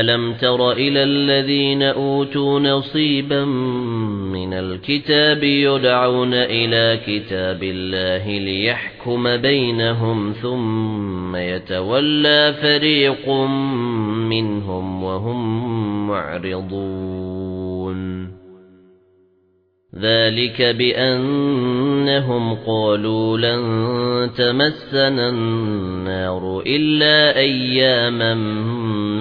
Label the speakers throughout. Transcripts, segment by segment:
Speaker 1: أَلَمْ تَرَ إِلَى الَّذِينَ أُوتُوا نَصِيبًا مِنَ الْكِتَابِ يُدْعَوْنَ إِلَى كِتَابِ اللَّهِ لِيَحْكُمَ بَيْنَهُمْ ثُمَّ يَتَوَلَّى فَرِيقٌ مِنْهُمْ وَهُمْ مُعْرِضُونَ ذَلِكَ بِأَنَّهُمْ قَالُوا لَن تَمَسَّنَا النَّارُ إِلَّا أَيَّامًا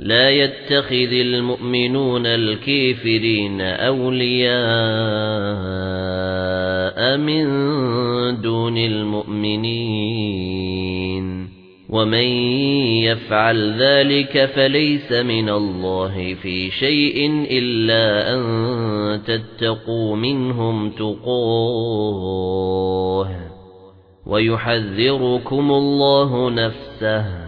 Speaker 1: لا يتخذ المؤمنون الكافرين أولياء من دون المؤمنين. ومن يفعل ذلك فليس من الله في شيء إلا أن تتقوا منهم تقوه. ويحذركم الله نفسه.